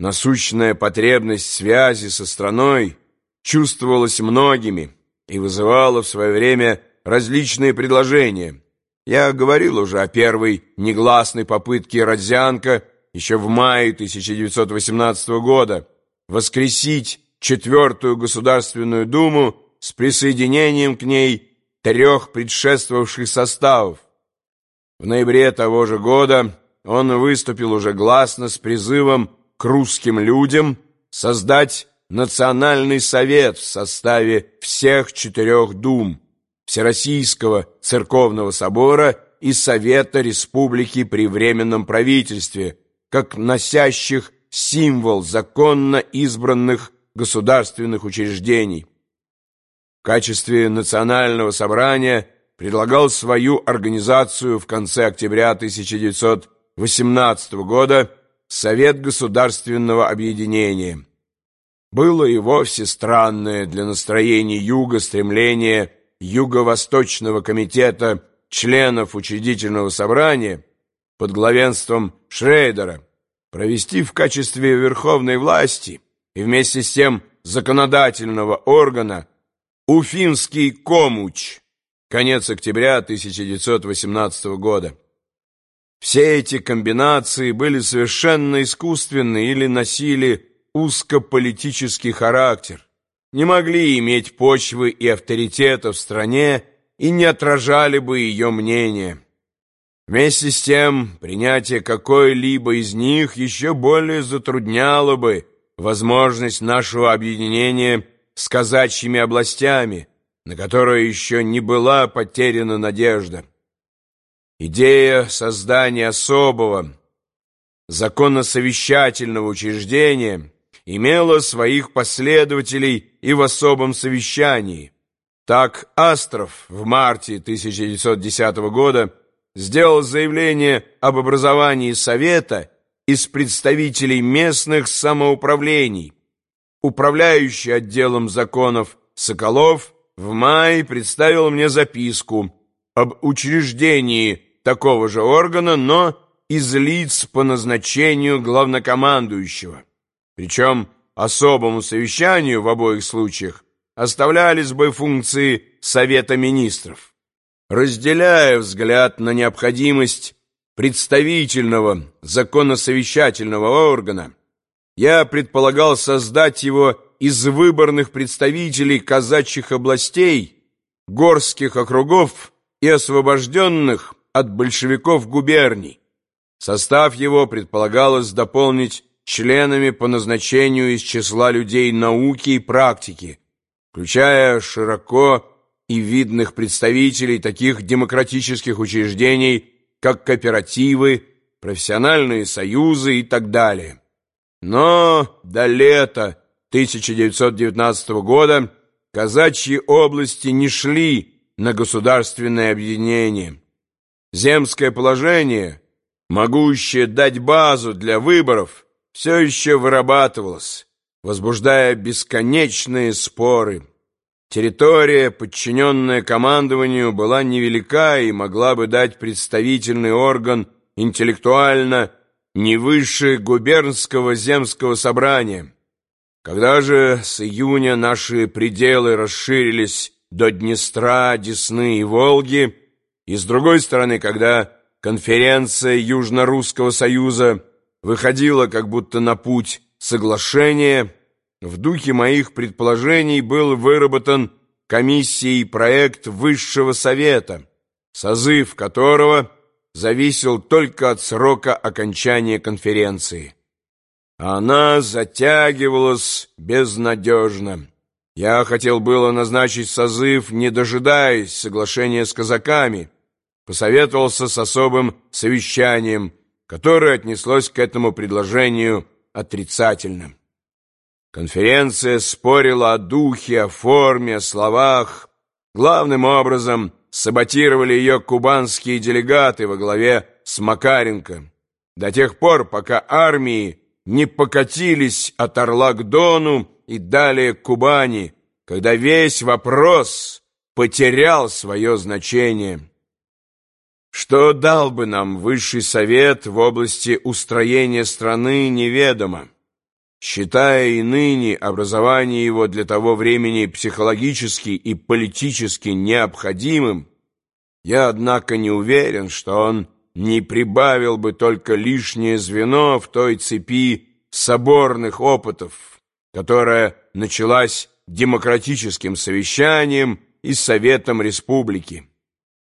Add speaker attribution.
Speaker 1: Насущная потребность связи со страной чувствовалась многими и вызывала в свое время различные предложения. Я говорил уже о первой негласной попытке Родзянко еще в мае 1918 года воскресить Четвертую Государственную Думу с присоединением к ней трех предшествовавших составов. В ноябре того же года он выступил уже гласно с призывом к русским людям создать Национальный совет в составе всех четырех дум Всероссийского церковного собора и Совета Республики при Временном правительстве, как носящих символ законно избранных государственных учреждений. В качестве национального собрания предлагал свою организацию в конце октября 1918 года Совет Государственного Объединения. Было и вовсе странное для настроений Юга стремление Юго-Восточного комитета членов учредительного собрания под главенством Шрейдера провести в качестве верховной власти и вместе с тем законодательного органа Уфимский комуч конец октября 1918 года. Все эти комбинации были совершенно искусственны или носили узкополитический характер, не могли иметь почвы и авторитета в стране и не отражали бы ее мнение. Вместе с тем, принятие какой-либо из них еще более затрудняло бы возможность нашего объединения с казачьими областями, на которое еще не была потеряна надежда. Идея создания особого законно-совещательного учреждения имела своих последователей и в особом совещании. Так Астров в марте 1910 года сделал заявление об образовании Совета из представителей местных самоуправлений. Управляющий отделом законов Соколов в мае представил мне записку об учреждении такого же органа, но из лиц по назначению главнокомандующего. Причем особому совещанию в обоих случаях оставлялись бы функции Совета Министров разделяя взгляд на необходимость представительного законосовещательного органа, я предполагал создать его из выборных представителей казачьих областей, горских округов и освобожденных от большевиков губерний. Состав его предполагалось дополнить членами по назначению из числа людей науки и практики, включая широко и видных представителей таких демократических учреждений, как кооперативы, профессиональные союзы и так далее. Но до лета 1919 года казачьи области не шли на государственное объединение. Земское положение, могущее дать базу для выборов, все еще вырабатывалось, возбуждая бесконечные споры. Территория, подчиненная командованию, была невелика и могла бы дать представительный орган интеллектуально не выше губернского земского собрания. Когда же с июня наши пределы расширились до Днестра, Десны и Волги, и с другой стороны, когда конференция Южно-Русского Союза выходила как будто на путь соглашения, в духе моих предположений был выработан комиссией проект Высшего Совета, созыв которого зависел только от срока окончания конференции. Она затягивалась безнадежно. Я хотел было назначить созыв, не дожидаясь соглашения с казаками, посоветовался с особым совещанием, которое отнеслось к этому предложению отрицательно. Конференция спорила о духе, о форме, о словах. Главным образом саботировали ее кубанские делегаты во главе с Макаренко. До тех пор, пока армии не покатились от Орла к Дону и далее к Кубани, когда весь вопрос потерял свое значение. Что дал бы нам высший совет в области устроения страны, неведомо. Считая и ныне образование его для того времени психологически и политически необходимым, я, однако, не уверен, что он не прибавил бы только лишнее звено в той цепи соборных опытов, которая началась демократическим совещанием и Советом Республики.